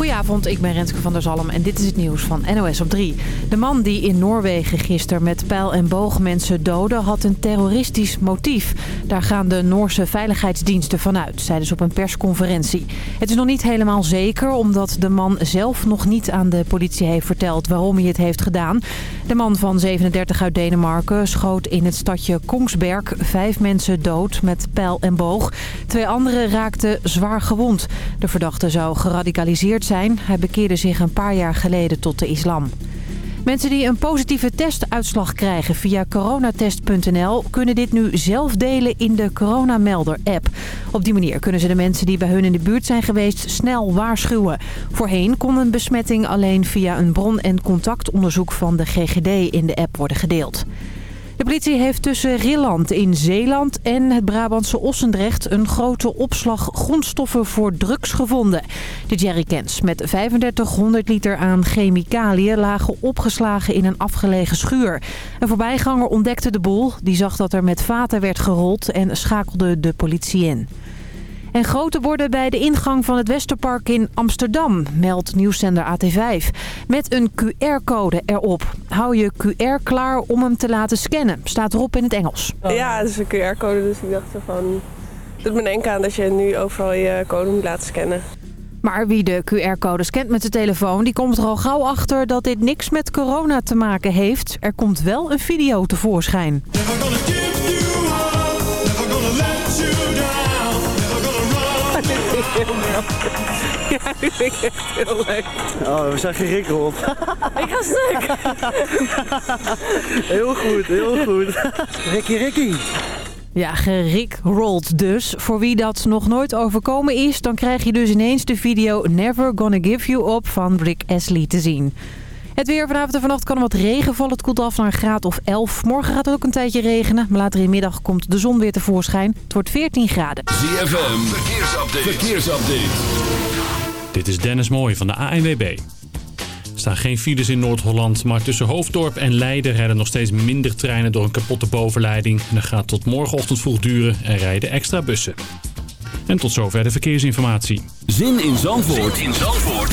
Goedenavond, ik ben Renske van der Zalm en dit is het nieuws van NOS op 3. De man die in Noorwegen gisteren met pijl en boog mensen doodde had een terroristisch motief. Daar gaan de Noorse veiligheidsdiensten vanuit, zeiden ze op een persconferentie. Het is nog niet helemaal zeker omdat de man zelf nog niet aan de politie heeft verteld waarom hij het heeft gedaan. De man van 37 uit Denemarken schoot in het stadje Kongsberg vijf mensen dood met pijl en boog. Twee anderen raakten zwaar gewond. De verdachte zou geradicaliseerd zijn. Hij bekeerde zich een paar jaar geleden tot de islam. Mensen die een positieve testuitslag krijgen via coronatest.nl... kunnen dit nu zelf delen in de Coronamelder-app. Op die manier kunnen ze de mensen die bij hun in de buurt zijn geweest snel waarschuwen. Voorheen kon een besmetting alleen via een bron- en contactonderzoek van de GGD in de app worden gedeeld. De politie heeft tussen Rilland in Zeeland en het Brabantse Ossendrecht een grote opslag grondstoffen voor drugs gevonden. De jerrycans met 3500 liter aan chemicaliën lagen opgeslagen in een afgelegen schuur. Een voorbijganger ontdekte de boel, die zag dat er met vaten werd gerold en schakelde de politie in. En grote borden bij de ingang van het Westerpark in Amsterdam, meldt nieuwszender AT5. Met een QR-code erop. Hou je QR klaar om hem te laten scannen, staat erop in het Engels. Ja, het is een QR-code, dus ik dacht van... Het doet me denken aan dat je nu overal je code moet laten scannen. Maar wie de QR-code scant met zijn telefoon, die komt er al gauw achter dat dit niks met corona te maken heeft. Er komt wel een video tevoorschijn. Ja, die vind ik echt heel leuk. Oh, we zijn gerikkeld. Ik ga stuk. Heel goed, heel goed. Ricky, Ricky. Ja, gerikrold dus. Voor wie dat nog nooit overkomen is, dan krijg je dus ineens de video Never Gonna Give You Up van Rick Astley te zien. Het weer vanavond en vannacht kan er wat regen vallen. Het koelt af naar een graad of 11. Morgen gaat het ook een tijdje regenen. Maar later in de middag komt de zon weer tevoorschijn. Het wordt 14 graden. ZFM, verkeersupdate. verkeersupdate. Dit is Dennis Mooij van de ANWB. Er staan geen files in Noord-Holland, maar tussen Hoofddorp en Leiden rijden nog steeds minder treinen door een kapotte bovenleiding. En dat gaat tot morgenochtend vroeg duren en rijden extra bussen. En tot zover de verkeersinformatie. Zin in Zandvoort, zin in Zandvoort.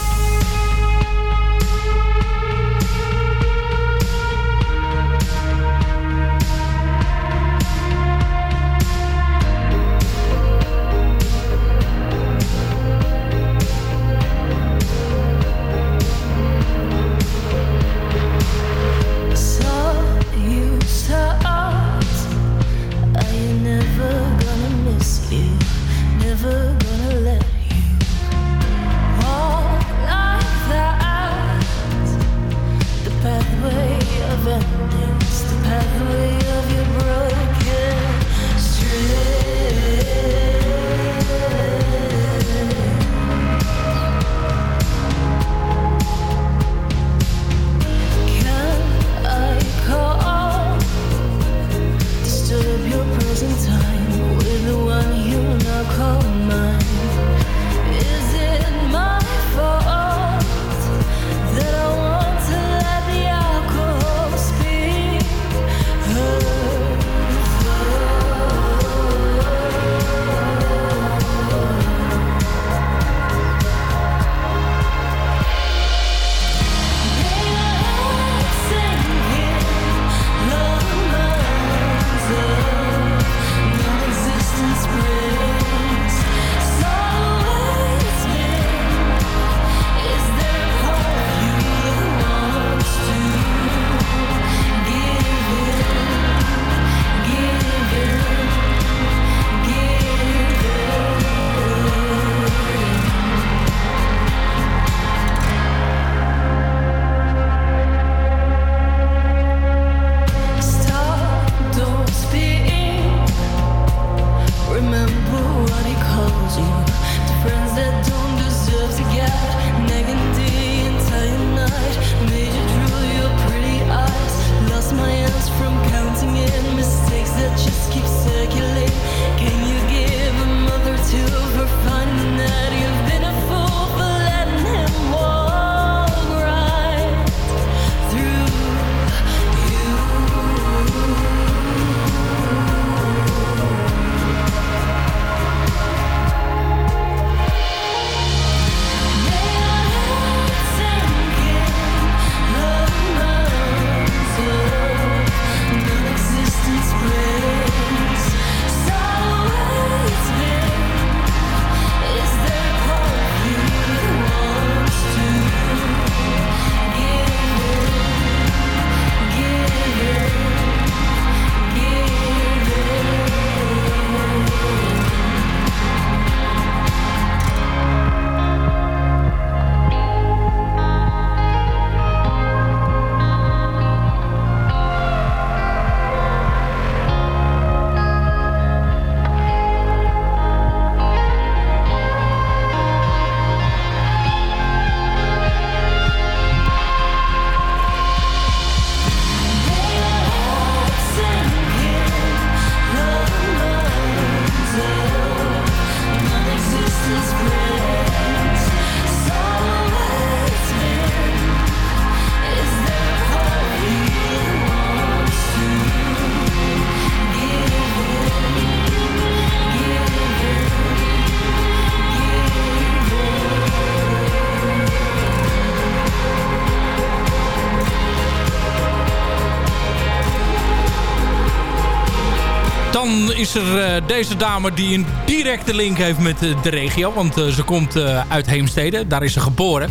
Is er uh, deze dame die een directe link heeft met uh, de regio. Want uh, ze komt uit Heemstede. Daar is ze geboren.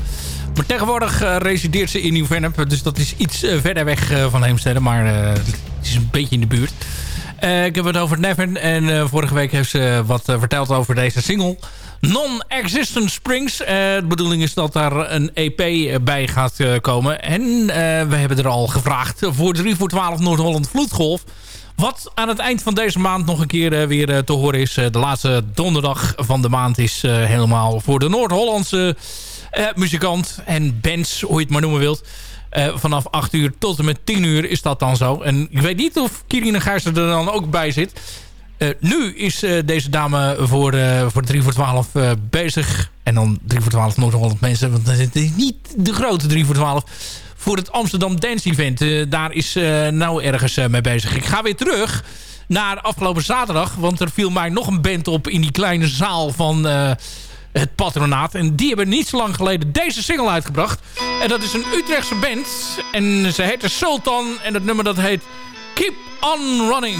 Maar tegenwoordig resideert ze in Nieuw-Vennep. Dus dat is iets verder weg van Heemstede. Maar het is een beetje in de buurt. ik heb het over Nevin. En vorige week heeft ze wat verteld over deze single. Non-Existent Springs. de bedoeling is dat daar een EP bij gaat komen. En we hebben er al gevraagd voor 3 voor 12 Noord-Holland Vloedgolf. Wat aan het eind van deze maand nog een keer weer te horen is. de laatste donderdag van de maand is helemaal voor de Noord-Hollandse muzikant. En bands, hoe je het maar noemen wilt. vanaf 8 uur tot en met 10 uur is dat dan zo. En ik weet niet of Kirine Gijzer er dan ook bij zit. Nu is deze dame voor, voor 3 voor 12 bezig. En dan 3 voor 12 Noord-Holland mensen. Want dat is niet de grote 3 voor 12. Voor het Amsterdam Dance Event. daar is nou ergens mee bezig. Ik ga weer terug naar afgelopen zaterdag. Want er viel mij nog een band op in die kleine zaal van het patronaat. En die hebben niet zo lang geleden deze single uitgebracht. En dat is een Utrechtse band. En ze heet Sultan. En het nummer dat heet Keep On Running.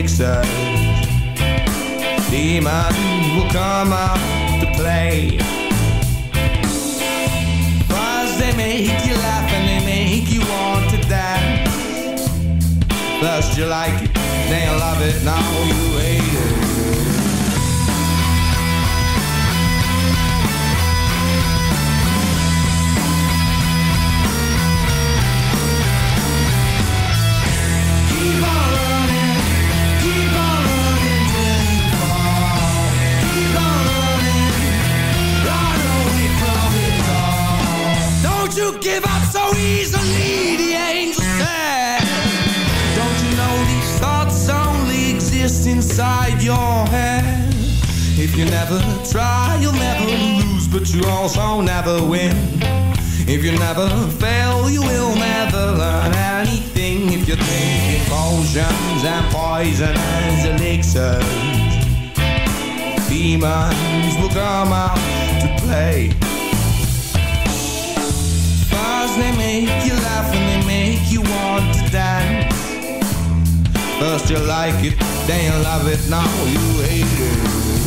Texas. Demon will come out to play. Cause they make you laugh and they make you want to dance. First you like it, then you love it, now you hate it. you give up so easily, the angel said. Don't you know these thoughts only exist inside your head? If you never try, you'll never lose, but you also never win. If you never fail, you will never learn anything. If you think potions and poison as elixirs, demons will come out to play. They make you laugh and they make you want to dance. First you like it, then you love it, now you hate it.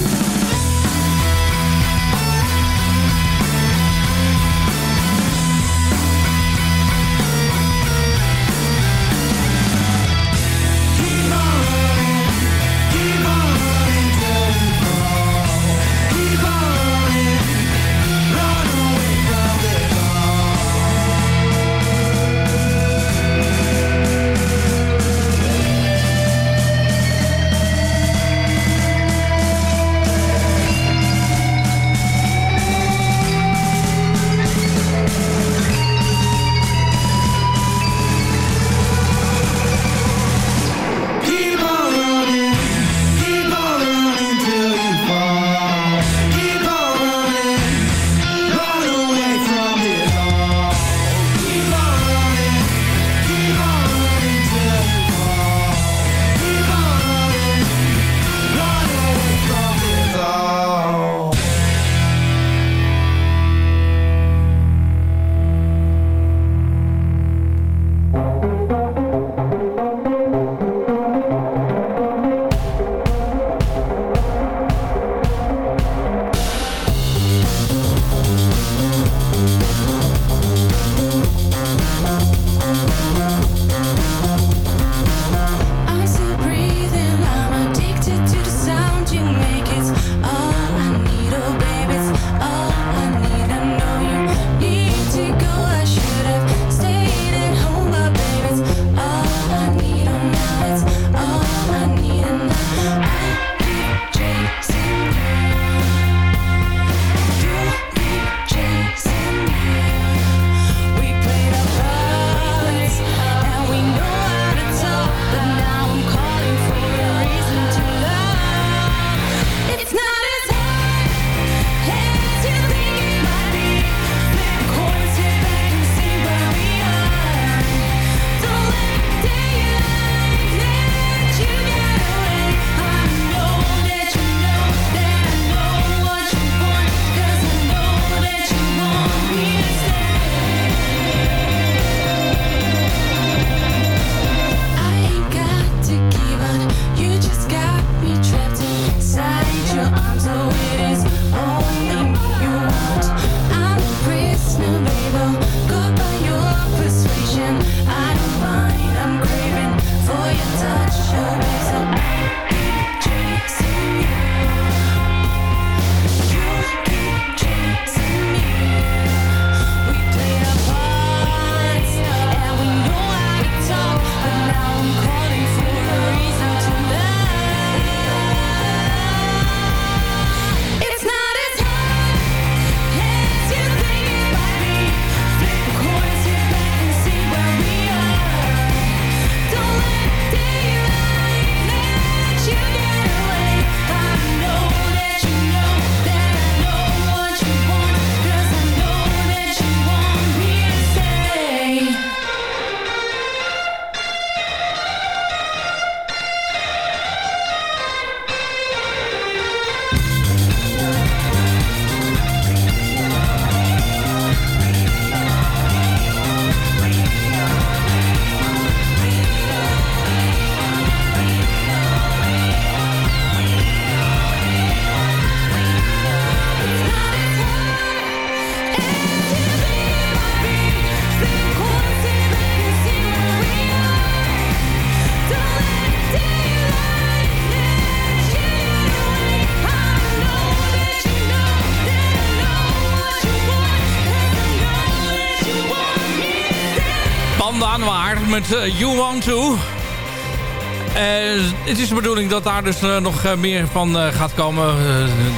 Met uh, You Want To. Uh, het is de bedoeling dat daar dus uh, nog meer van gaat komen.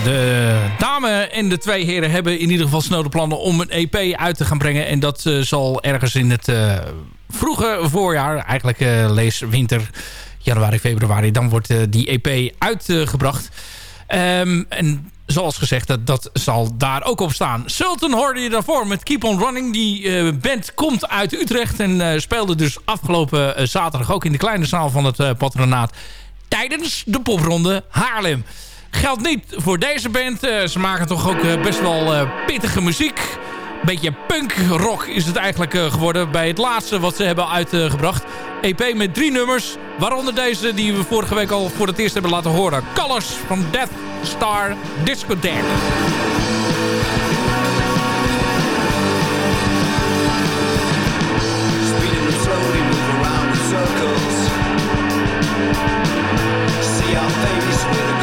de dame en de twee heren hebben in ieder geval snel de plannen om een EP uit te gaan brengen. En dat zal ergens in het vroege voorjaar, eigenlijk lees winter, januari, februari, dan wordt die EP uitgebracht. Um, en zoals gezegd, dat, dat zal daar ook op staan. Sultan hoorde je daarvoor met Keep On Running. Die uh, band komt uit Utrecht en uh, speelde dus afgelopen uh, zaterdag ook in de kleine zaal van het patronaat tijdens de popronde Haarlem. Geldt niet voor deze band. ze maken toch ook best wel pittige muziek. Een beetje punk rock is het eigenlijk eh, geworden bij het laatste wat ze hebben uitgebracht. EP met drie nummers, waaronder deze die we vorige week al voor het eerst hebben laten horen. Colors van Death Star Discotheque. circles See our face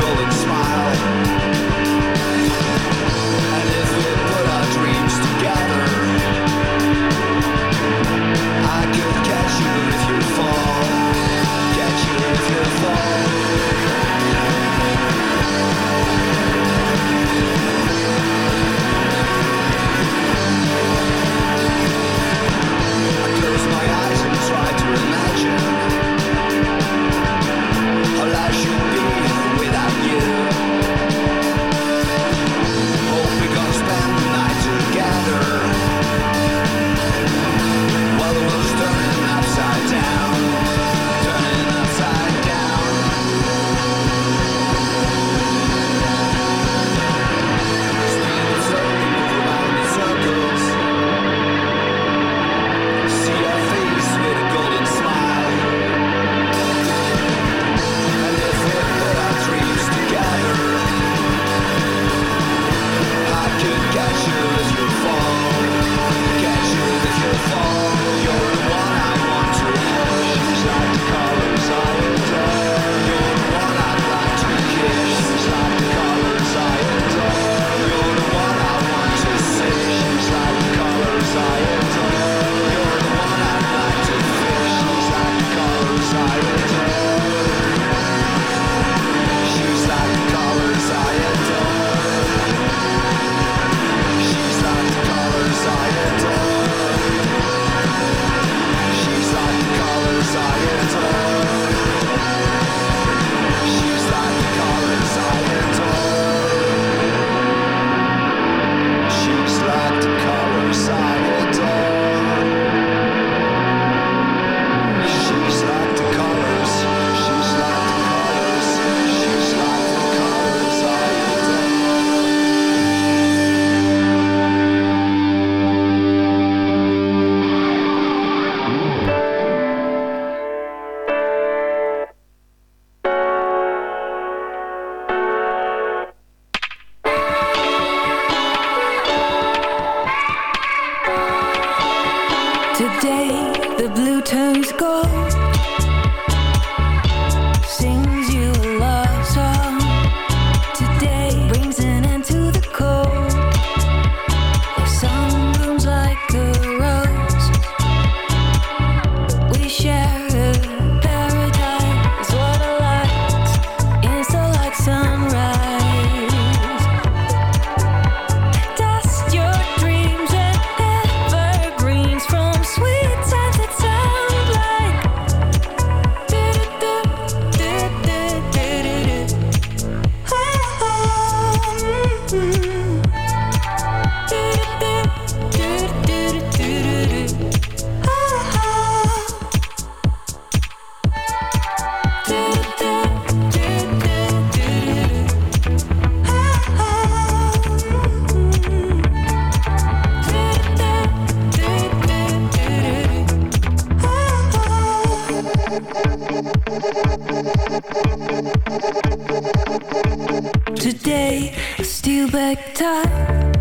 Today, steal back time.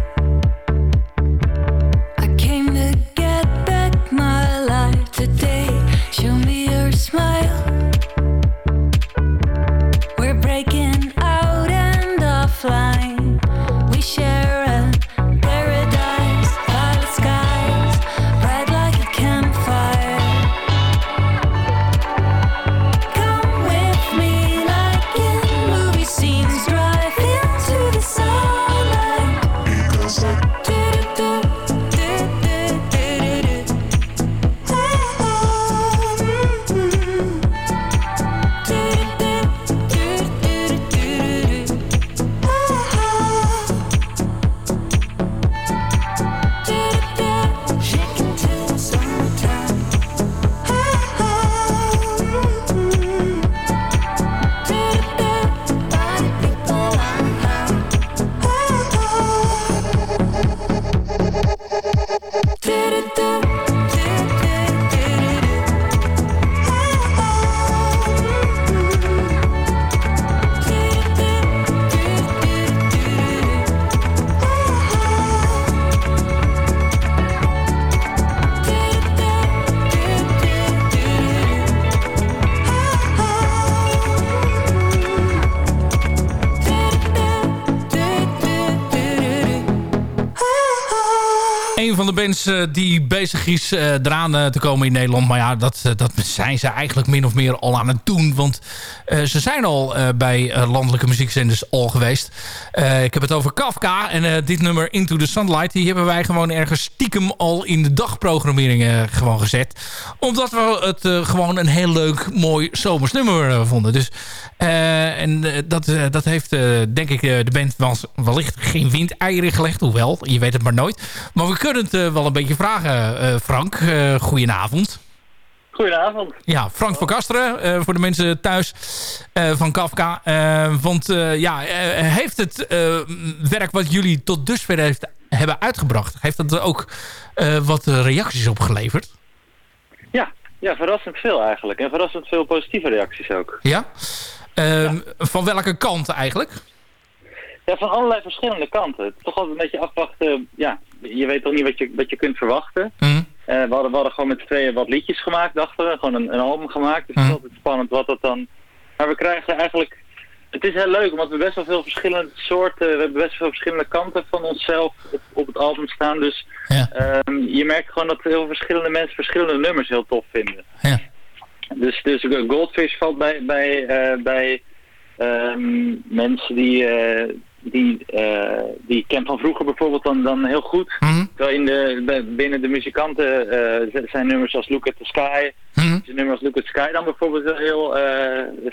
Eh, die bezig is eh, eraan eh, te komen in Nederland. Maar ja, dat, dat zijn ze eigenlijk min of meer al aan het doen. Want ze zijn al bij landelijke muziekzenders al geweest. Ik heb het over Kafka. En dit nummer Into the Sunlight... die hebben wij gewoon ergens stiekem al in de dagprogrammering eh, gewoon gezet. Omdat we het eh, gewoon een heel leuk, mooi zomers nummer eh, vonden. Dus, en dat, dat heeft, denk ik, de band wel, wellicht geen windeieren gelegd. Hoewel, je weet het maar nooit. Maar we kunnen het wel een beetje vragen, Frank. Goedenavond. Goedenavond. Ja, Frank van Kasteren, voor de mensen thuis van Kafka. Want ja, heeft het werk wat jullie tot dusver heeft, hebben uitgebracht... heeft dat ook eh, wat reacties opgeleverd? Ja, ja, verrassend veel eigenlijk. En verrassend veel positieve reacties ook. Ja? Ehm, Van welke kant eigenlijk? Ja, van allerlei verschillende kanten. Toch altijd een beetje afwachten. Ja, je weet toch niet wat je, wat je kunt verwachten. Mhm. Eh, we, hadden, we hadden gewoon met z'n tweeën wat liedjes gemaakt, dachten we. Gewoon een, een album gemaakt. Dus het is altijd spannend wat dat dan... Maar we krijgen eigenlijk... Het is heel leuk, omdat we best wel veel verschillende soorten... We hebben best wel veel verschillende kanten van onszelf op, op het album staan. Dus ehm, je merkt gewoon dat heel verschillende mensen verschillende nummers heel tof vinden. Ja. Dus, dus Goldfish valt bij, bij, eh, bij ehm, mensen die, eh, die, eh, die ik ken van vroeger bijvoorbeeld dan, dan heel goed. Terwijl in de, binnen de muzikanten zijn nummers als Look at the Sky, nummers als Look at the Sky dan bijvoorbeeld heel, eh,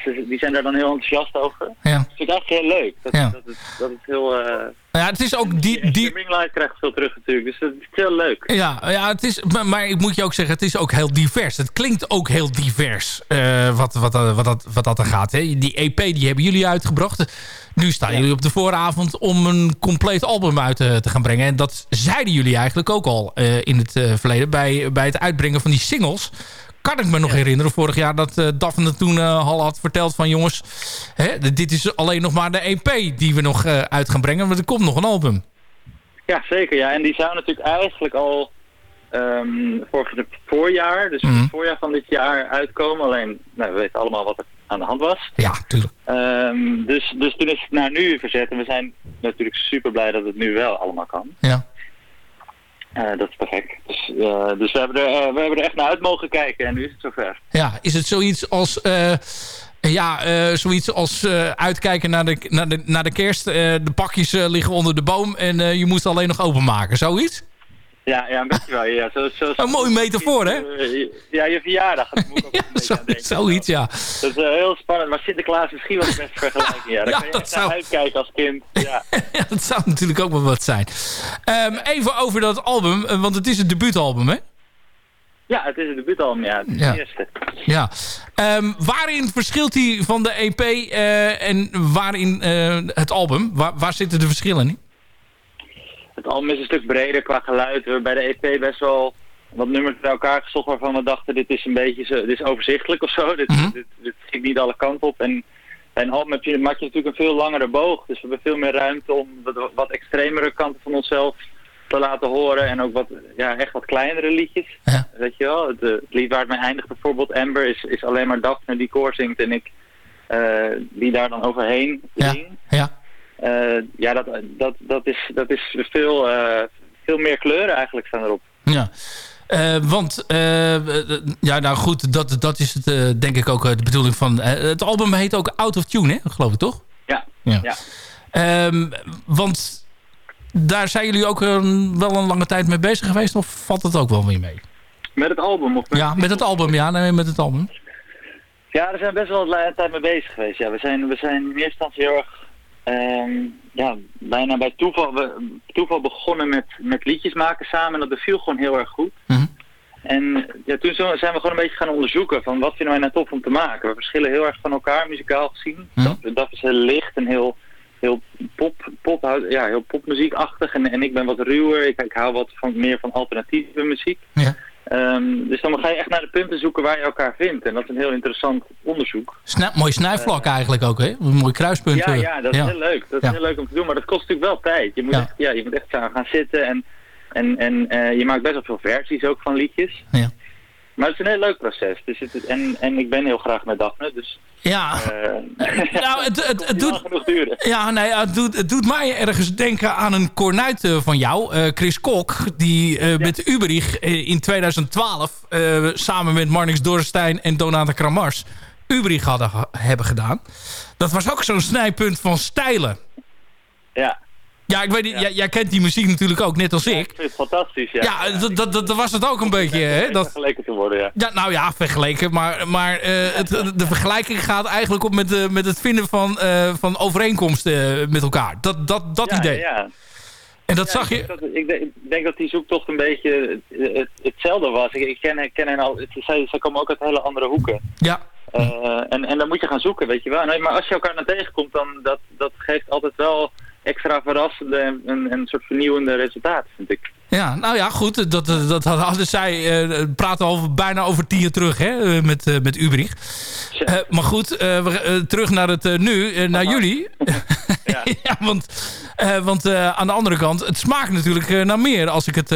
ze- die zijn daar dan heel enthousiast over. Ja. Dat vind ik eigenlijk heel leuk. Dat, Ja. dat, het, dat het heel... eh Ja, het is ook die... die... Ringlight krijgt veel terug natuurlijk, dus dat is heel leuk. Ja, ja het is, maar, maar ik moet je ook zeggen, het is ook heel divers. Het klinkt ook heel divers eh, wat, wat, wat, wat, dat, wat dat er gaat. Hè. Die EP die hebben jullie uitgebracht. Nu staan jullie op de vooravond om een compleet album uit te, te gaan brengen. En dat zeiden jullie eigenlijk ook al in het verleden bij, bij het uitbrengen van die singles. Kan ik me nog herinneren vorig jaar dat eh Daphne toen eh, al had verteld van jongens, hè, dit is alleen nog maar de EP die we nog eh, uit gaan brengen. Want er komt nog een album. Ja, zeker. Ja. En die zou natuurlijk eigenlijk al ehm vorig het voorjaar, dus Mhm. het voorjaar van dit jaar uitkomen. Alleen, nou, we weten allemaal wat er aan de hand was. Ja, tuurlijk. Ehm, dus, dus toen is het naar nu verzet. En we zijn natuurlijk super blij dat het nu wel allemaal kan. Ja. Dat is perfect. Dus, eh, dus we, hebben er, eh, we hebben er echt naar uit mogen kijken en nu is het zover. Ja, is het zoiets als... eh, ja, zoiets als uitkijken naar de, naar de, naar de kerst. De pakjes liggen onder de boom en je moest alleen nog openmaken. Zoiets? Ja, ja een beetje wel. Ja, zo, zo, Een mooie metafoor, hè? Eh, ja, je verjaardag. Dat moet ik ook een aan denken. Zoiets, ja. Dat is eh, heel spannend. Maar Sinterklaas is misschien wel de beste vergelijking. Ja, daar Ja, kan je dat echt naar zou- uitkijken als kind. Ja. ja, dat zou natuurlijk ook wel wat zijn. Ehm, even over dat album, eh, want het is het debuutalbum, hè? ja, het is het debuutalbum. Ja, het Ja. eerste. Ja. Ehm, waarin verschilt die van de EP en waarin het album? Waar, waar zitten de verschillen in? Het album is een stuk breder qua geluid. We hebben bij de EP best wel wat nummers bij elkaar gezocht waarvan we dachten dit is een beetje zo, dit is overzichtelijk of zo. Dit, dit, dit schiet niet alle kanten op. En bij een album heb je, maak je natuurlijk een veel langere boog. Dus we hebben veel meer ruimte om wat, wat extremere kanten van onszelf te laten horen. En ook wat, ja, echt wat kleinere liedjes. Weet je wel, het, eh, het lied waar het mee eindigt bijvoorbeeld, Amber, is, is alleen maar Daphne die koor zingt en ik eh, die daar dan overheen zing. Ja. Eh, ja, dat, dat, dat, is, dat is veel, eh, veel meer kleuren eigenlijk staan erop. Ja. Eh, want, eh, eh, ja, nou goed, dat, dat is het, eh, denk ik ook eh, de bedoeling van... eh, het album heet ook Out of Tune, hè? geloof ik toch? Ja. Ja. ja. Ehm, want daar zijn jullie ook eh, wel een lange tijd mee bezig geweest, of valt het ook wel weer mee? Met het album? Of met Ja, met het album, ja, nee, met het album. Ja, daar zijn we best wel een lange tijd mee bezig geweest. Ja, we, zijn, we zijn in eerste instantie heel erg, ehm, ja, bijna bij toeval, we, toeval begonnen met, met liedjes maken samen. En dat beviel gewoon heel erg goed. En ja, toen zijn we gewoon een beetje gaan onderzoeken van wat vinden wij nou tof om te maken. We verschillen heel erg van elkaar muzikaal gezien. Dat, dat is heel licht en heel, heel pop, pop, ja, heel popmuziekachtig. En, en ik ben wat ruwer. Ik, ik hou wat van, meer van alternatieve muziek. Ja. Ehm, dus dan ga je echt naar de punten zoeken waar je elkaar vindt. En dat is een heel interessant onderzoek. Snij, mooi snijvlak eigenlijk ook, hè? Een mooi kruispunt. Ja, eh, ja, dat is heel leuk. Dat is Ja. heel leuk om te doen, maar dat kost natuurlijk wel tijd. Je moet, Ja. echt, ja, je moet echt samen gaan zitten en, en, en eh, je maakt best wel veel versies ook van liedjes. Ja. Maar het is een heel leuk proces. Dus het, en, en ik ben heel graag met Daphne, dus... Ja, eh nou, het, het, doet... Ja, nee, het doet, het doet mij ergens denken aan een kornuit eh, van jou, eh, Chris Kok, die met Uberich in 2012 eh, samen met Marnix Dorstein en Donata Kramars Uberich hadden, hebben gedaan. Dat was ook zo'n snijpunt van stijlen. Ja, Ja, ik weet niet, jij, jij kent die muziek natuurlijk ook, net als ik ik. vind het fantastisch, ja. Ja, dat, dat, dat was het ook een beetje, hè? Dat, Vergeleken te worden, ja. ja, nou ja, vergeleken. Maar, maar eh, het, de vergelijking gaat eigenlijk op met, de, met het vinden van, eh, van overeenkomsten met elkaar. Dat, dat, dat ja, idee. Ja, En dat Ja, zag ik je... denk dat- Ik denk, ik dat die zoektocht een beetje het, het- hetzelfde was. Ik, ik ken, ik ken hen al, het, zij, zij komen ook uit hele andere hoeken. Ja, en, en dan moet je gaan zoeken, weet je wel. Nee, maar als je elkaar dan tegenkomt, dan dat, dat geeft altijd wel extra verrassende en, en, en een soort vernieuwende resultaten, vind ik. Ja, nou ja, goed. Dat, dat, dat hadden zij uh, praten over, bijna over tien jaar terug hè, eh, met, uh, met Ubrich. Uh, maar goed, we, terug naar het nu, naar jullie. ja. ja. want, want aan de andere kant, het smaakt natuurlijk naar meer. Als ik het,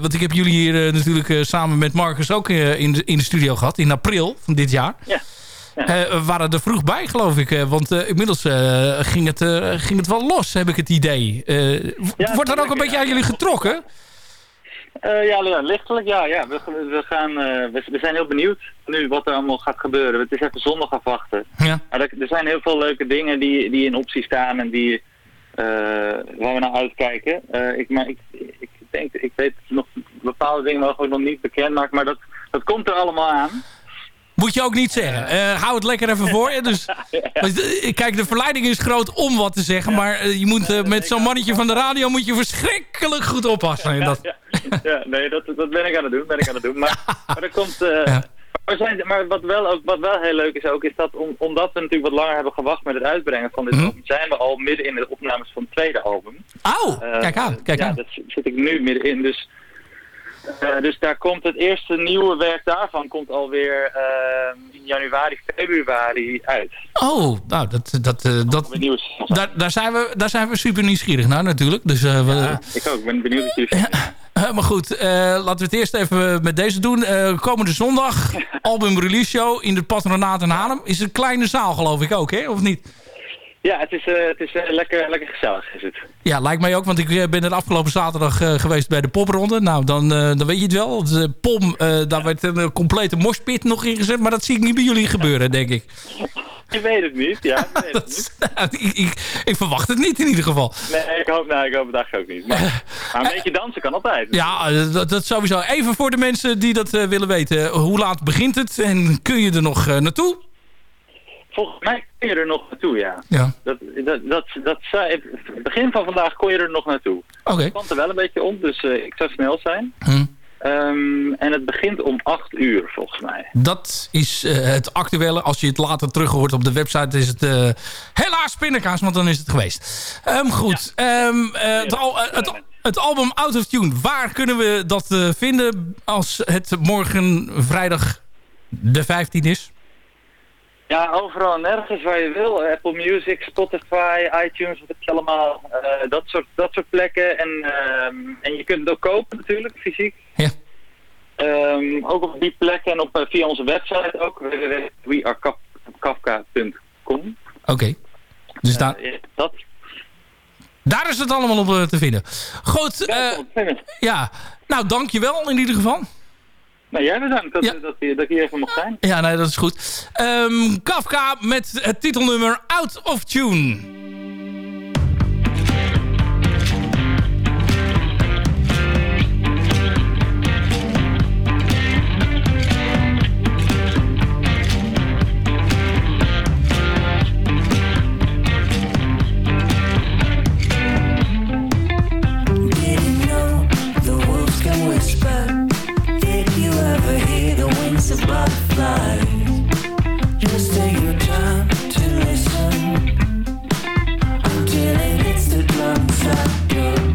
want ik heb jullie hier natuurlijk samen met Marcus ook in, de, in de studio gehad. In april van dit jaar. Ja. Ja. Uh, waren er vroeg bij, geloof ik. Uh, want uh, inmiddels ging, het, ging het wel los, heb ik het idee. Ja, wordt er ook een beetje aan jullie getrokken? ja, ja, lichtelijk, ja. ja. We, we, gaan, we, we, zijn heel benieuwd nu wat er allemaal gaat gebeuren. Het is even zondag afwachten. Ja. Maar er, er, zijn heel veel leuke dingen die, die in optie staan en die, waar we naar uitkijken. ik, maar ik, ik, denk, ik weet nog bepaalde dingen mogen we nog niet bekendmaken, maar dat, dat komt er allemaal aan. Moet je ook niet zeggen. Uh, hou het lekker even voor je. Dus, ja. Kijk, de verleiding is groot om wat te zeggen. Ja. Maar uh, je moet, uh, met zo'n mannetje van de radio moet je verschrikkelijk goed oppassen. Ja, dat... ja, nee, dat, dat ben ik aan het doen. Ben ik aan het doen. Maar, maar er komt... Maar, zijn, maar wat, wel ook, wat wel heel leuk is ook, is dat om, omdat we natuurlijk wat langer hebben gewacht met het uitbrengen van dit Mhm. album, zijn we al midden in de opnames van het tweede album. Oh, kijk aan, kijk ja, aan. dat zit ik nu middenin. Dus uh, dus daar komt het eerste nieuwe werk daarvan komt alweer uh, in januari, februari uit. Oh, nou, dat, dat, uh, dat, daar, daar, zijn we, daar zijn we super nieuwsgierig naar natuurlijk. Dus, ja, ik ook, ik ben benieuwd ja, Maar goed, laten we het eerst even met deze doen. komende zondag, album release show in de Patronaat in Haarlem. Is een kleine zaal geloof ik ook, hè? Of niet? Ja, het is, uh, het is uh, lekker, lekker gezellig is het. Ja, lijkt mij ook, want ik ben er afgelopen zaterdag geweest bij de popronde. Nou, dan, dan weet je het wel. De pom, daar werd een complete moshpit nog ingezet, maar dat zie ik niet bij jullie gebeuren, denk ik. Je weet het niet, ja. Weet het niet. nou, ik, ik, ik, verwacht het niet in ieder geval. Nee, ik hoop, nou, ik hoop het eigenlijk ook niet. Maar, maar een beetje dansen kan altijd. Ja, dat, dat sowieso. Even voor de mensen die dat willen weten. Hoe laat begint het en kun je er nog naartoe? Volgens mij kun je er nog naartoe, ja. ja. Dat, dat, dat, dat, het begin van vandaag kon je er nog naartoe. Oké. Okay. Het kwam er wel een beetje om, dus uh, ik zou snel zijn. Hm. Um, en het begint om 8 uur, volgens mij. Dat is uh, het actuele. Als je het later terug hoort op de website, is het uh, helaas pindakaas, want dan is het geweest. Um, goed. Ja. Um, het, al, het, het, album Out of Tune, waar kunnen we dat vinden als het morgen vrijdag de 15 is? Ja, overal en nergens waar je wil. Apple Music, Spotify, iTunes, wat heb je allemaal. Uh, dat, soort, dat soort plekken. En, uh, en je kunt het ook kopen natuurlijk, fysiek. Ja. Um, ook op die plekken en op, uh, via onze website ook. www.wearekafka.com Oké. Okay. Dus daar... Ja, dat. Daar is het allemaal op te vinden. Goed. Ja, ja. Nou, dankjewel in ieder geval. Nou, jij bedankt dat, ja. dat, dat, dat ik hier even mocht zijn. Ja, nee, dat is goed. Um, Kafka met het titelnummer Out of Tune. as butterflies. Just take your time to listen until it hits the drums at your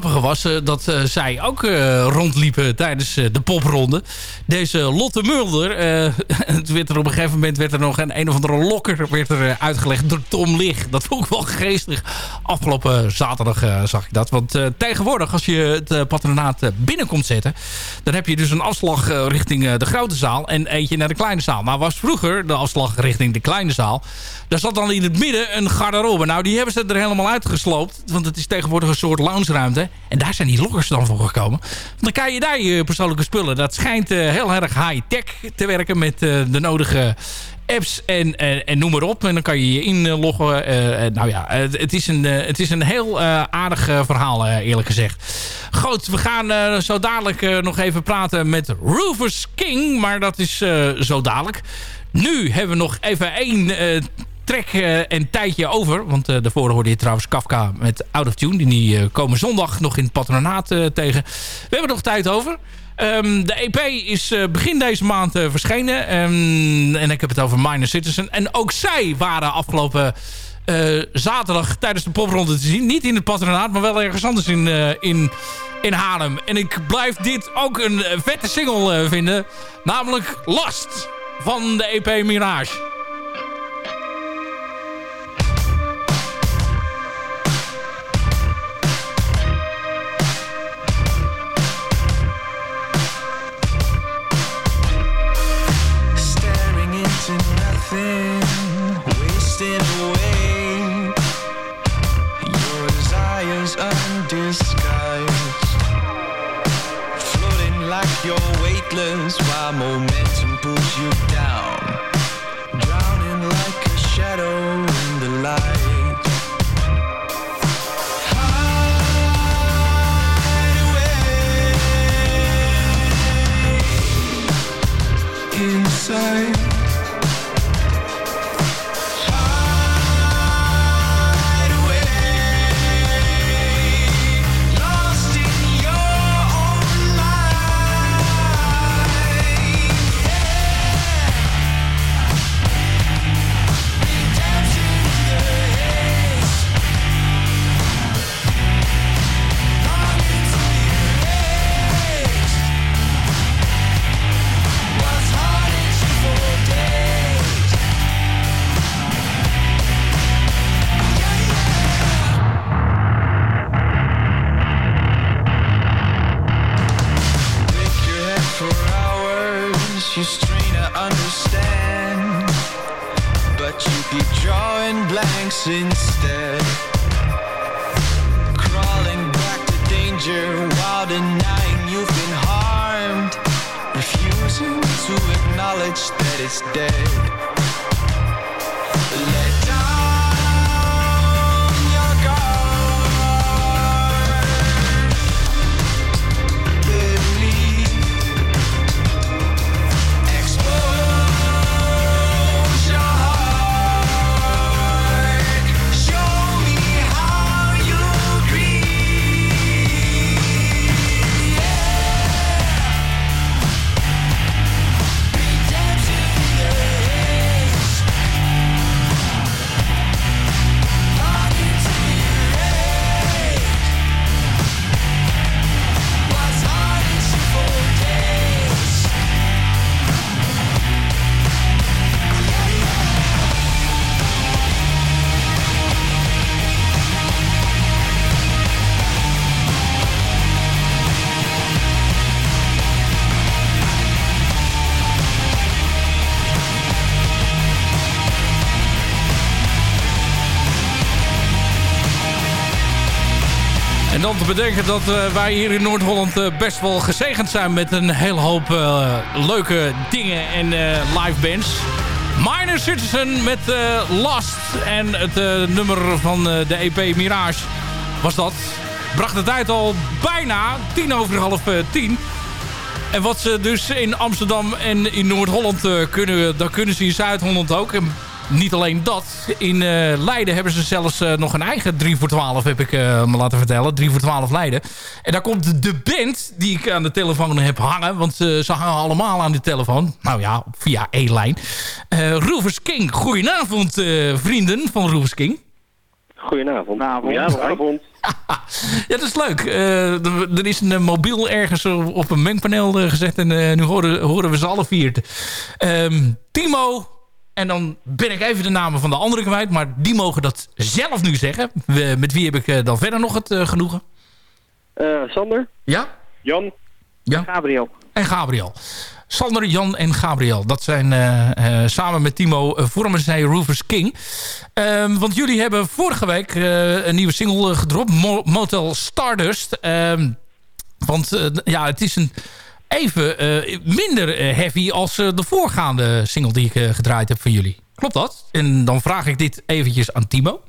grappige was eh, dat eh, zij ook eh, rondliepen tijdens de popronde. Deze Lotte Mulder, het werd er op een gegeven moment werd er nog een, een of andere lokker werd er, uitgelegd door Tom Lig. Dat vond ik wel geestig. Afgelopen zaterdag zag ik dat. Want tegenwoordig als je het patronaat binnenkomt zetten... dan heb je dus een afslag richting de grote zaal en eentje naar de kleine zaal. Nou was vroeger de afslag richting de kleine zaal... daar zat dan in het midden een garderobe. Nou, die hebben ze er helemaal uitgesloopt. Want het is tegenwoordig een soort loungeruimte. En daar zijn die lokkers dan voor gekomen. Want dan kan je daar je persoonlijke spullen. Dat schijnt eh, heel erg high-tech te werken met eh, de nodige apps en, en, noem maar op. En dan kan je je inloggen. Eh, nou ja, het, het is een, het is een heel aardig verhaal eerlijk gezegd. Goed, we gaan zo dadelijk nog even praten met Rufus King. Maar dat is zo dadelijk. Nu hebben we nog even één trek eh, en tijdje over. Want eh, daarvoor hoorde je trouwens Kafka met Out of Tune. Die eh, komen zondag nog in het patronaat tegen. We hebben nog tijd over. Ehm, de EP is begin deze maand verschenen. Ehm, en ik heb het over Minor Citizen. En ook zij waren afgelopen zaterdag tijdens de popronde te zien. Niet in het patronaat, maar wel ergens anders in, in, in Haarlem. En ik blijf dit ook een vette single vinden. Namelijk Last van de EP Mirage. endless, why dan te bedenken dat eh, wij hier in Noord-Holland eh, best wel gezegend zijn met een hele hoop eh, leuke dingen en live bands. Minor Citizen met Last en het nummer van de EP Mirage was dat. Bracht de tijd al bijna tien over half tien. En wat ze dus in Amsterdam en in Noord-Holland kunnen, dat kunnen ze in Zuid-Holland ook. Niet alleen dat. In eh, Leiden hebben ze zelfs eh, nog een eigen 3 voor 12, heb ik eh, me laten vertellen. 3 voor 12 Leiden. En daar komt de band die ik aan de telefoon heb hangen. Want ze hangen allemaal aan de telefoon. Nou ja, via één lijn. Eh Rufus King. Goedenavond, eh, vrienden van Rufus King. Goedenavond. Ja, vanavond. Ja, dat is leuk. Eh, er, is een mobiel ergens op een mengpaneel gezet. En eh, nu horen, horen we ze alle vier. Ehm, Timo. En dan ben ik even de namen van de anderen kwijt. Maar die mogen dat zelf nu zeggen. We- met wie heb ik eh, dan verder nog het eh, genoegen? Eh, Sander, Ja? Jan, Ja. Gabriel. En Gabriel. Sander, Jan en Gabriel. Dat zijn samen met Timo uh, vormen zij Rufus King. Ehm, want jullie hebben vorige week een nieuwe single gedropt. Mo- Motel Stardust. Ehm, want ja, het is een even eh, minder eh, heavy als eh, de voorgaande single die ik gedraaid heb van jullie. Klopt dat? En dan vraag ik dit eventjes aan Timo.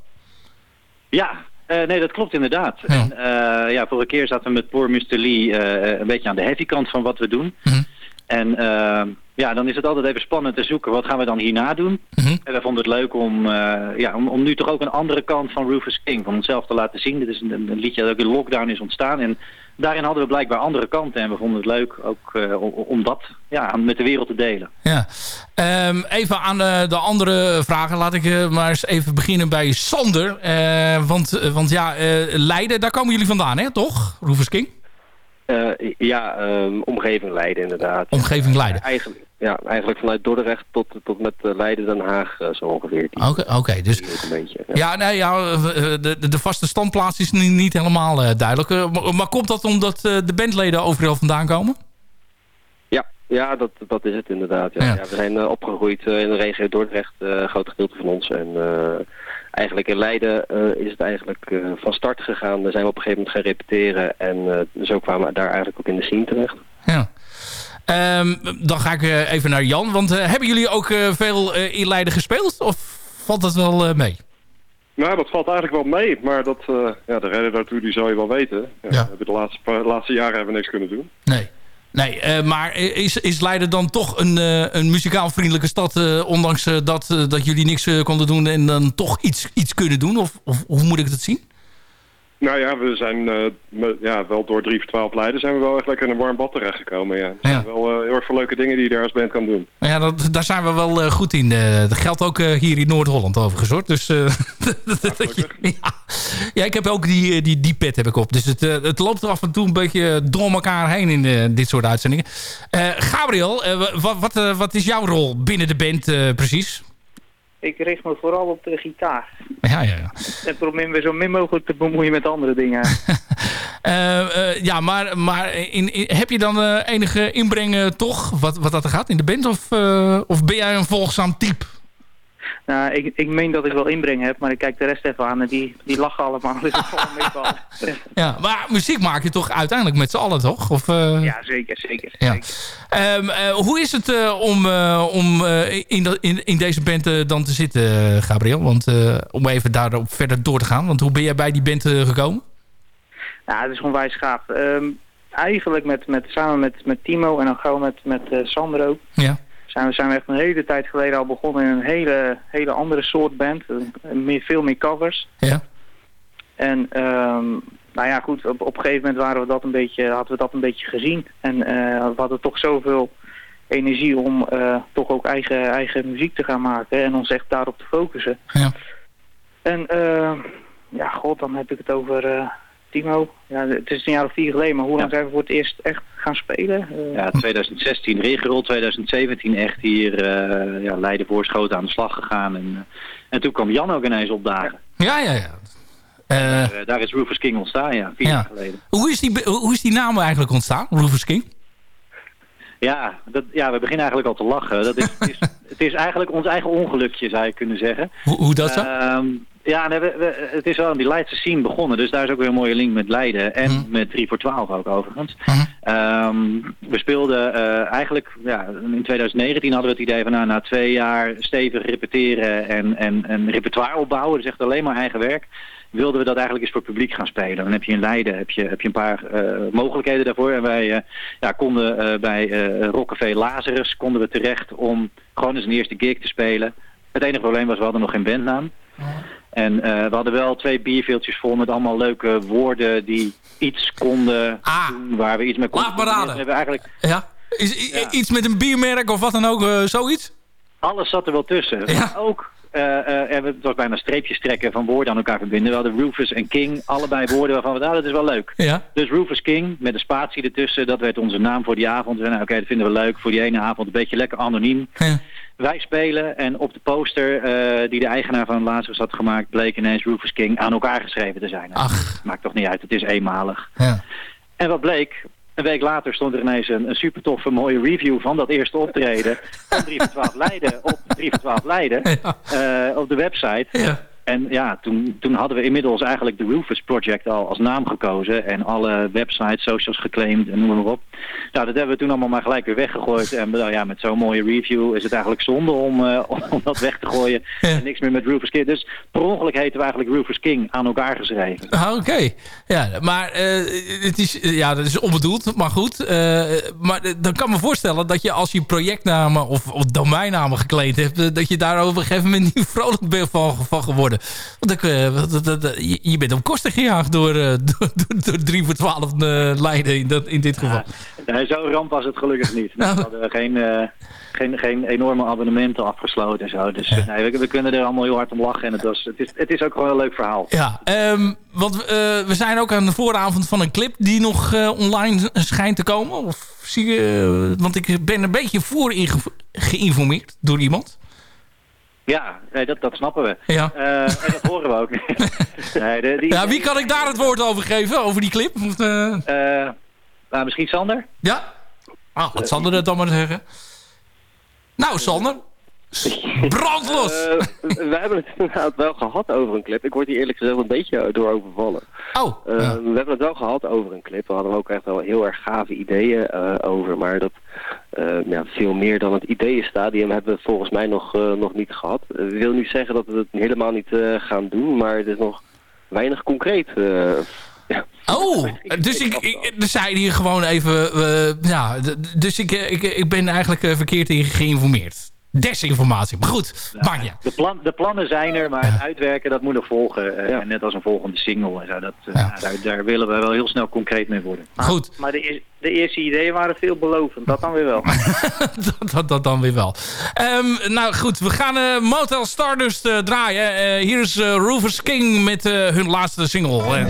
Ja, nee, dat klopt inderdaad. Ja. En, ja, vorige keer zaten we met Poor Mr. Lee een beetje aan de heavy kant van wat we doen. Mhm. En eh, ja, dan is het altijd even spannend te zoeken. Wat gaan we dan hierna doen? Mhm. En we vonden het leuk om, eh, ja, om, om nu toch ook een andere kant van Rufus King, van onszelf te laten zien. Dit is een, een liedje dat ook in lockdown is ontstaan. En daarin hadden we blijkbaar andere kanten. En we vonden het leuk ook eh, om, dat ja, met de wereld te delen. Ja. Ehm, even aan de, de andere vragen. Laat ik eh, maar eens even beginnen bij Sander. Eh, want, eh, want ja, eh, Leiden, daar komen jullie vandaan, hè? Toch, Rufus King? Eh, ja, ehm, omgeving Leiden inderdaad. Omgeving Leiden. Eigenlijk, ja, eigenlijk vanuit Dordrecht tot, tot met eh, Leiden Den Haag eh, zo ongeveer. Oké, oké, dus... een beetje. Ja. Ja, nee, ja, de, de, vaste standplaats is niet, niet helemaal duidelijk. Maar, maar komt dat omdat de bandleden overal vandaan komen? Ja, ja dat, dat is het inderdaad. Ja. Ja. Ja. we zijn opgegroeid in de regio Dordrecht, een groot gedeelte van ons. En eigenlijk in Leiden eh, is het eigenlijk eh, van start gegaan. Daar zijn we op een gegeven moment gaan repeteren. En eh, zo kwamen we daar eigenlijk ook in de scene terecht. Ja. Ehm, dan ga ik even naar Jan. Want hebben jullie ook eh, veel eh, in Leiden gespeeld? Of valt dat wel eh, mee? Nou, dat valt eigenlijk wel mee, maar dat, eh, ja, de reden daartoe die zou je wel weten. Ja, we hebben de laatste, laatste jaren hebben we niks kunnen doen. Nee. Nee, eh, maar is, is Leiden dan toch een, eh, een muzikaal vriendelijke stad... eh, ondanks dat, dat jullie niks konden doen en dan toch iets, iets kunnen doen? Of, of hoe moet ik dat zien? Nou ja, we zijn eh, ja, wel door 3 voor 12 Leiden zijn we wel echt lekker in een warm bad terechtgekomen. Ja. Er zijn wel eh, heel erg veel leuke dingen die je daar als band kan doen. Nou Ja, dat, daar zijn we wel eh, goed in. Dat geldt ook hier in Noord-Holland overigens hoor. Dus, ja. ja, ik heb ook die, die, die pet heb ik op. Dus het, het loopt er af en toe een beetje door elkaar heen in dit soort uitzendingen. Gabriel, wa- wat, wat, wat is jouw rol binnen de band precies? Ik richt me vooral op de gitaar. Ja, ja, ja. En probeer me zo min mogelijk te bemoeien met andere dingen. Eh, eh, ja, maar, maar in, in- heb je dan eh, enige inbreng toch, wat, wat dat er gaat in de band? Of, of ben jij een volgzaam type? Nou, ik, ik meen dat ik wel inbreng heb, maar ik kijk de rest even aan en die, die lachen allemaal. Dus. Ja, maar muziek maak je toch uiteindelijk met z'n allen, toch? Of, eh, Ja, zeker, zeker. Ja. Ehm, eh, hoe is het eh, om, om in, dat- in, in deze band dan te zitten, Gabriel? Want om even daarop verder door te gaan. Want hoe ben jij bij die band gekomen? Ja, het is gewoon wijs gaaf. Ehm, eigenlijk met, met, samen met, met Timo en dan gauw met, met Sander ook. Ja. Zijn we, zijn we echt een hele tijd geleden al begonnen in een hele, hele andere soort band. Meer, veel meer covers. Ja. En ehm, nou ja, goed, op, op een gegeven moment waren we dat een beetje, hadden we dat een beetje gezien. En eh, we hadden toch zoveel energie om eh, toch ook eigen, eigen muziek te gaan maken en ons echt daarop te focussen. Ja. En eh, ja, god, dan heb ik het over Timo. Ja, het is een jaar of vier geleden, maar hoe lang zijn we voor het eerst echt gaan spelen? Eh, Ja, 2016 regenrol, 2017 echt hier eh ja, Leiden voorschoten aan de slag gegaan. En, eh, en toen kwam Jan ook ineens opdagen. Ja, ja, ja. Eh, Daar, daar is Rufus King ontstaan, ja, vier Ja. jaar geleden. hoe, is die, hoe is die naam eigenlijk ontstaan, Rufus King? Ja, dat, ja, we beginnen eigenlijk al te lachen. Dat is, het, is, het is eigenlijk ons eigen ongelukje, zou je kunnen zeggen. Hoe, hoe dat zo? Ehm, ja, nee, we, we- het is wel in die Leidse scene begonnen. Dus daar is ook weer een mooie link met Leiden. En Mhm. met 3 voor 12 ook overigens. Ehm, we speelden eh, eigenlijk, ja, in 2019 hadden we het idee van nou, na twee jaar stevig repeteren en, en, en repertoire opbouwen. Dus echt alleen maar eigen werk. Wilden we dat eigenlijk eens voor het publiek gaan spelen. Dan heb je in Leiden heb je, heb je een paar eh, mogelijkheden daarvoor. En wij eh, ja, konden bij eh Rockcafé Lazarus konden we terecht om gewoon eens een eerste gig te spelen. Het enige probleem was, we hadden nog geen bandnaam. En eh, we hadden wel twee bierveeltjes vol met allemaal leuke woorden die iets konden doen waar we iets mee konden. Laat maar raden. We hebben eigenlijk Ja? Is, Iets met een biermerk of wat dan ook, eh, zoiets? alles zat er wel tussen. Maar ook, eh, en we- het was bijna streepjes trekken van woorden aan elkaar verbinden. We hadden Rufus en King, allebei woorden waarvan we dachten, dat is wel leuk. Ja. Dus Rufus King, met een spatie ertussen, dat werd onze naam voor die avond. Nou, Oké, dat vinden we leuk voor die ene avond, een beetje lekker anoniem. Wij spelen en op de poster eh, die de eigenaar van Lazarus had gemaakt, bleek ineens Rufus King aan elkaar geschreven te zijn. Ach. Maakt toch niet uit, het is eenmalig. Ja. En wat bleek, een week later stond er ineens een, een super toffe mooie review van dat eerste optreden van 3 voor 12 Leiden op 3 voor 12 Leiden eh, op de website. En ja, toen, toen hadden we inmiddels eigenlijk de Rufus Project al als naam gekozen en alle websites, socials geclaimd en noem maar op. Nou, dat hebben we toen allemaal maar gelijk weer weggegooid. En nou ja, met zo'n mooie review is het eigenlijk zonde om, eh, om, dat weg te gooien. En niks meer met Rufus King. Dus per ongeluk heten we eigenlijk Rufus King aan elkaar geschreven. Ah, Oké. Ja, maar eh, het is, eh, ja, dat is onbedoeld, maar goed. Maar dan kan me voorstellen dat je als je projectnamen of, of domeinnamen gekleed hebt... dat je daar op een gegeven moment niet vrolijk bent van, van geworden. Want eh, je, bent op kosten gejaagd door, eh, door, door, door 3 voor 12 eh, Leiden in, dat, in dit geval. Nee, zo'n ramp was het gelukkig niet. We hadden geen, geen, geen enorme abonnementen afgesloten en zo. Dus nee, we, we kunnen er allemaal heel hard om lachen. En het, was, het, is, het is ook gewoon een leuk verhaal. Ja, ehm, want we zijn ook aan de vooravond van een clip die nog online schijnt te komen. Of zie je, want ik ben een beetje voor geïnformeerd door iemand. Ja, nee, dat, dat snappen we. Ja. Eh, en dat horen we ook. nee, de, die, Ja, wie kan ik daar het woord over geven, over die clip? Of, eh, eh, nou, misschien Sander? Ja? Ah, laat Sander dat dan maar zeggen. Nou, Sander. Brandlos! Eh, we hebben het inderdaad wel gehad over een clip. Ik word hier eerlijk gezegd een beetje door overvallen. Oh. Eh, We hebben het wel gehad over een clip. We hadden ook echt wel heel erg gave ideeën eh, over. Maar dat ja, veel meer dan het ideeënstadium hebben we volgens mij nog, nog niet gehad. Eh, Ik wil niet zeggen dat we het helemaal niet gaan doen. Maar het is nog weinig concreet. Oh, dus ik, ik zei hier gewoon even... ja, dus ik, ik, ik ben eigenlijk verkeerd in geïnformeerd. Desinformatie. Maar goed, niet uit. De, plan, de plannen zijn er, maar het uitwerken dat moet nog volgen. Eh, net als een volgende single en zo. Dat, eh, ja, daar, daar willen we wel heel snel concreet mee worden. Goed. Maar de, de eerste ideeën waren veelbelovend. Dat dan weer wel. dat, dat, dat dan weer wel. Ehm, nou goed, we gaan eh, Motel Stardust draaien. Hier is Rufus King met hun laatste single.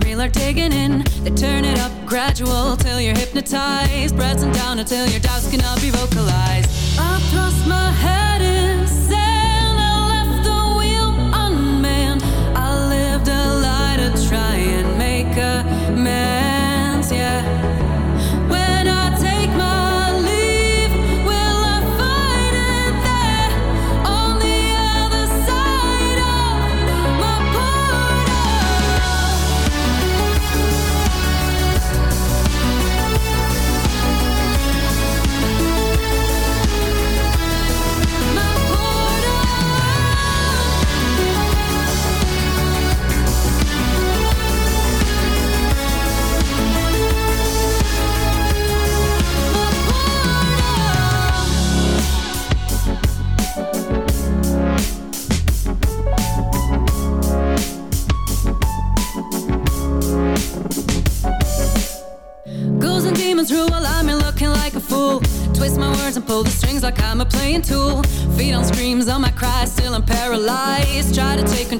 Real are digging in. They turn it up gradual till you're hypnotized. Pressing down until your doubts cannot be vocalized. I thrust my head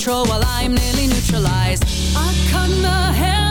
control while I'm nearly neutralized. I cut my hand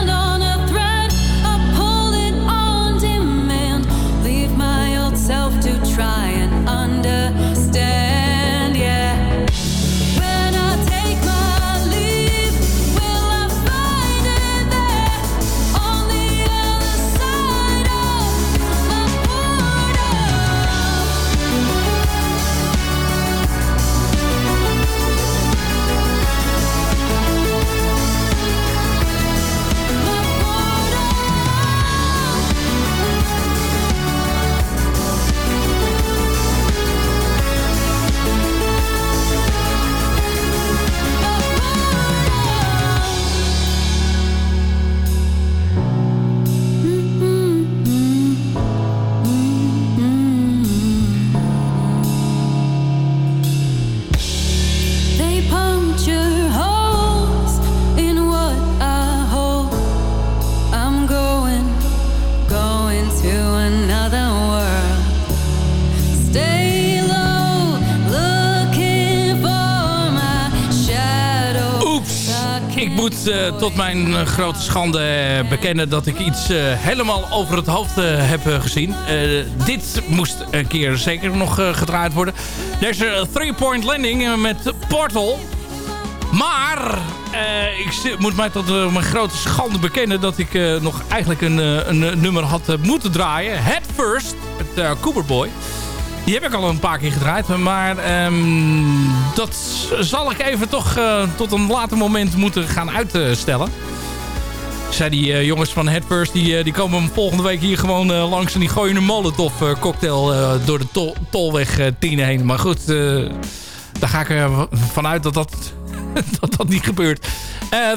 tot mijn grote schande bekennen dat ik iets eh, helemaal over het hoofd heb gezien. Dit moest een keer zeker nog gedraaid worden. Deze three-point landing met Portal. Maar ik moet mij tot mijn grote schande bekennen dat ik nog eigenlijk een, eh, een, eh, nummer had moeten draaien. Head First met Cooperboy. Die heb ik al een paar keer gedraaid. Maar ehm, dat zal ik even toch eh, tot een later moment moeten gaan uitstellen. Zei die eh, jongens van Head First, die, eh, die komen volgende week hier gewoon langs... en die gooien een Molotov cocktail door de tol tolweg 10 heen. Maar goed, daar ga ik vanuit dat dat, dat, niet gebeurt.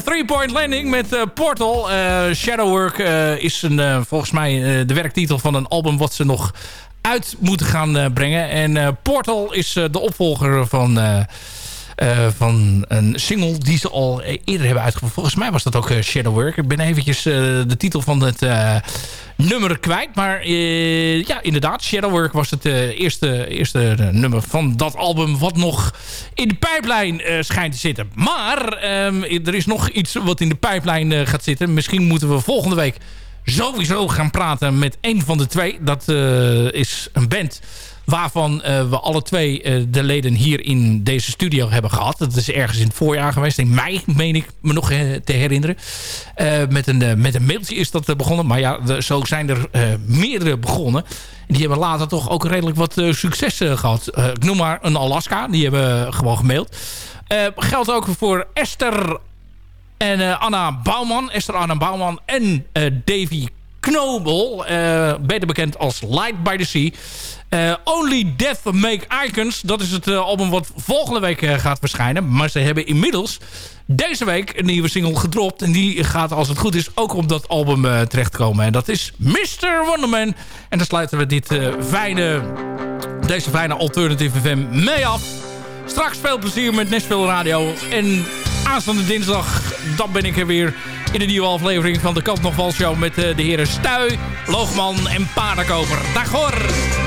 Three Point Landing met Portal. Shadowwork is een, volgens mij de werktitel van een album... wat ze nog uit moeten gaan eh, brengen. En eh, Portal is eh, de opvolger van... van een single die ze al eerder hebben uitgevoerd. Volgens mij was dat ook eh, Shadowwork. Ik ben eventjes de titel van het nummer kwijt. Maar ja, inderdaad. Shadowwork was het eerste, eerste nummer van dat album... wat nog in de pijplijn schijnt te zitten. Maar ehm, er is nog iets wat in de pijplijn gaat zitten. Misschien moeten we volgende week sowieso gaan praten met een van de twee. Dat eh, is een band waarvan eh, we alle twee eh, de leden hier in deze studio hebben gehad. Dat is ergens in het voorjaar geweest. In mei, meen ik me nog te herinneren. Met, een, met een mailtje is dat begonnen. Maar ja, zo zijn er meerdere begonnen. En die hebben later toch ook redelijk wat succes eh, gehad. Eh, ik noem maar een Alaska. Die hebben gewoon gemaild. Geldt ook voor Esther en eh, Anna Bouwman. Esther Anna Bouwman en eh, Davy Knobel. eh, beter bekend als Light by the Sea. Only Death Make Icons. Dat is het album wat volgende week gaat verschijnen. Maar ze hebben inmiddels deze week een nieuwe single gedropt. En die gaat als het goed is ook op dat album terechtkomen. En dat is Mr. Wonderman. En dan sluiten we dit fijne, deze fijne Alternative FM mee af. Straks veel plezier met Nashville Radio. En aanstaande dinsdag, dan ben ik er weer in de nieuwe aflevering van de Kant nog Show met eh, de heren Stuy, Loogman en Paardenkoper. Dag hoor!